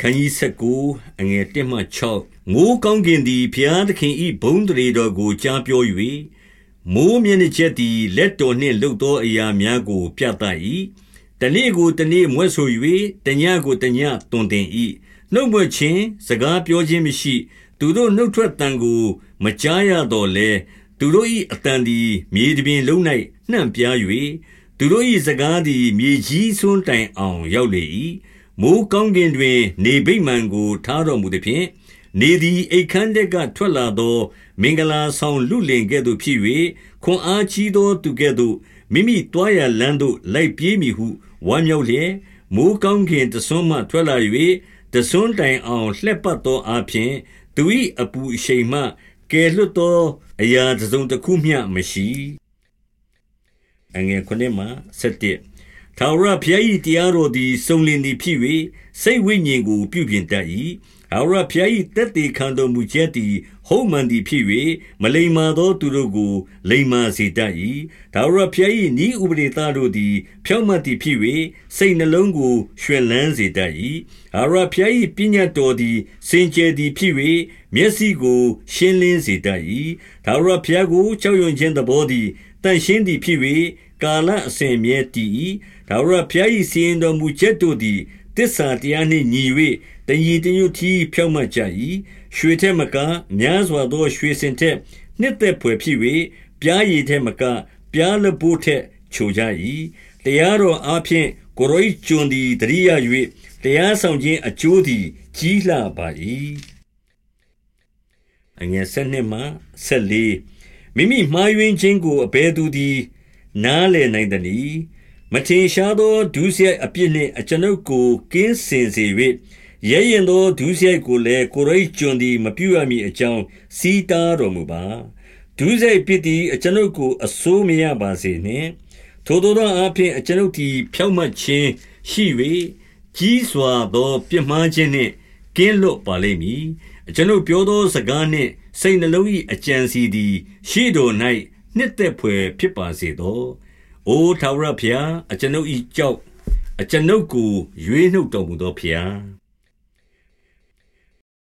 ခန်းကြီး19အငယ်1မှ6မိုးကောင်းကင်သည်ဘုရားသခင်၏ဘုန်းတရေတော်ကိုကြားပြော၍မိုးမျက်နှာချက်သည်လက်တော်နှင့်လှုပ်သောအရာများကို ပြသ၏တနေ့ကိုတနေ့မွဲ့ဆို၍တညကိုတညတွင်တင်၏နှုတ်မွက်ခြင်းစကားပြောခြင်းမရှိ သူတို့နှုတ်ထွက်တန်ကိုမကြားရတော့လဲသူတို့၏အတန်သည်မြေပြင်လုံး၌နှံ့ပြား၍သူတို့၏စကားသည်မြေကြီးစွန်းတိုင်အောင်ရောက်လေ၏ မိုးကောင်းကင်တွင် နေဗိမာန်ကို ထားတော်မူသည်ဖြင့် နေသည် အိတ်ခမ်းတက်ကထွက်လာသော မင်္ဂလာဆောင်လူလင်ကဲ့သို့ဖြစ်၍ခွန်အားကြီးသော သူကဲ့သို့ မိမိတွားရလန်းသို့ လိုက်ပြေးမည်ဟု ဝမ်းမြောက်လျက် မိုးကောင်းကင်တဆွမ်းမှ ထွက်လာ၍တဆွမ်းတိုင်အောင် လှက်ပတ်သောအဖြစ်သူ၏အပူအရှိန်မှ ကယ်လွတ်သော အရာတစ်စုံတစ်ခုမျှမရှိအငယ်ခုနှစ်မှ7 ထာဝရဘုရား၏တရားတော်သည် စုံလင်သည်ဖြစ်၍စိတ်ဝိညာဉ်ကို ပြုပြင်တတ်၏ထာဝရဘုရား၏တက်တည်ခံတော်မူချက်သည် ဟုတ်မှန်သည်ဖြစ်၍မလိမ္မာသောသူတို့ကို လိမ္မာစေတတ်၏ထာဝရဘုရား၏ဤဥပဒေသားတို့သည် ဖြောင့်မတ်သည်ဖြစ်၍စိတ်နှလုံးကိုရွှင်လန်းစေတတ်၏ထာဝရဘုရား၏ပညာတော်သည် စင်ကြယ်သည်ဖြစ်၍မျက်စိကို ရှင်းလင်းစေတတ်၏ထာဝရဘုရားကိုကြောက်ရွံ့ခြင်းသဘောသည်တန်ရှင်းသည်ဖြစ်၍ ကာလအစဉ်မြဲတည်၏ထာဝရဘုရား၏စီရင်တော်မူချက်တို့သည်တစ္ဆာတရားနှင့်ညီ၍တညီတညွတ်ထီဖြောင့်မတ်ကြ၏ရွှေထက်မကများစွာသောရွှေစင်ထက်နှစ်သက်ဖွယ်ဖြစ်၍ပြားရည်ထက်မကပြားလပိုးထက်ချိုကြ၏တရားတော်အားဖြင့်ကိုရိုဤကျွန်သည်တရိယာ၍တရားဆောင်ခြင်းအကျိုးသည်ကြီးလှပါ၏အငယ်၁၂မှ၁၄မိမိမှားယွင်းခြင်းကိုအဘယ်သူသည် နားလည်နိုင်သနည်းမထင်ရှားသောဒုစရိုက်အပြစ်နှင့်အကျွန်ုပ်ကိုကင်းစင်စေ၍ရဲရင်သောဒုစရိုက်ကိုလည်းကိုရိတ်ကျွန်သည်မပြုရမည်အကြောင်းစီးတားတော်မူပါဒုစရိုက်ပြစ်သည်အကျွန်ုပ်ကိုအစိုးမရပါစေနှင့်ထိုသောသောအဖြစ်အကျွန်ုပ်သည်ဖြောင့်မတ်ခြင်းရှိ၍ကြီးစွာသောပြစ်မှားခြင်းနှင့်ကင်းလွတ်ပါလိမ့်မည်အကျွန်ုပ်ပြောသောစကားနှင့်စိတ်နှလုံး၏အကြံစီသည် ရှေ့တော်၌ နှစ်သက်ဖွယ်ဖြစ်ပါစေသော။အိုထာဝရဘုရားအကျွန်ုပ်၏ကြောက်အကျွန်ုပ်ကိုရွေးနှုတ်တော်မူသောဘုရား။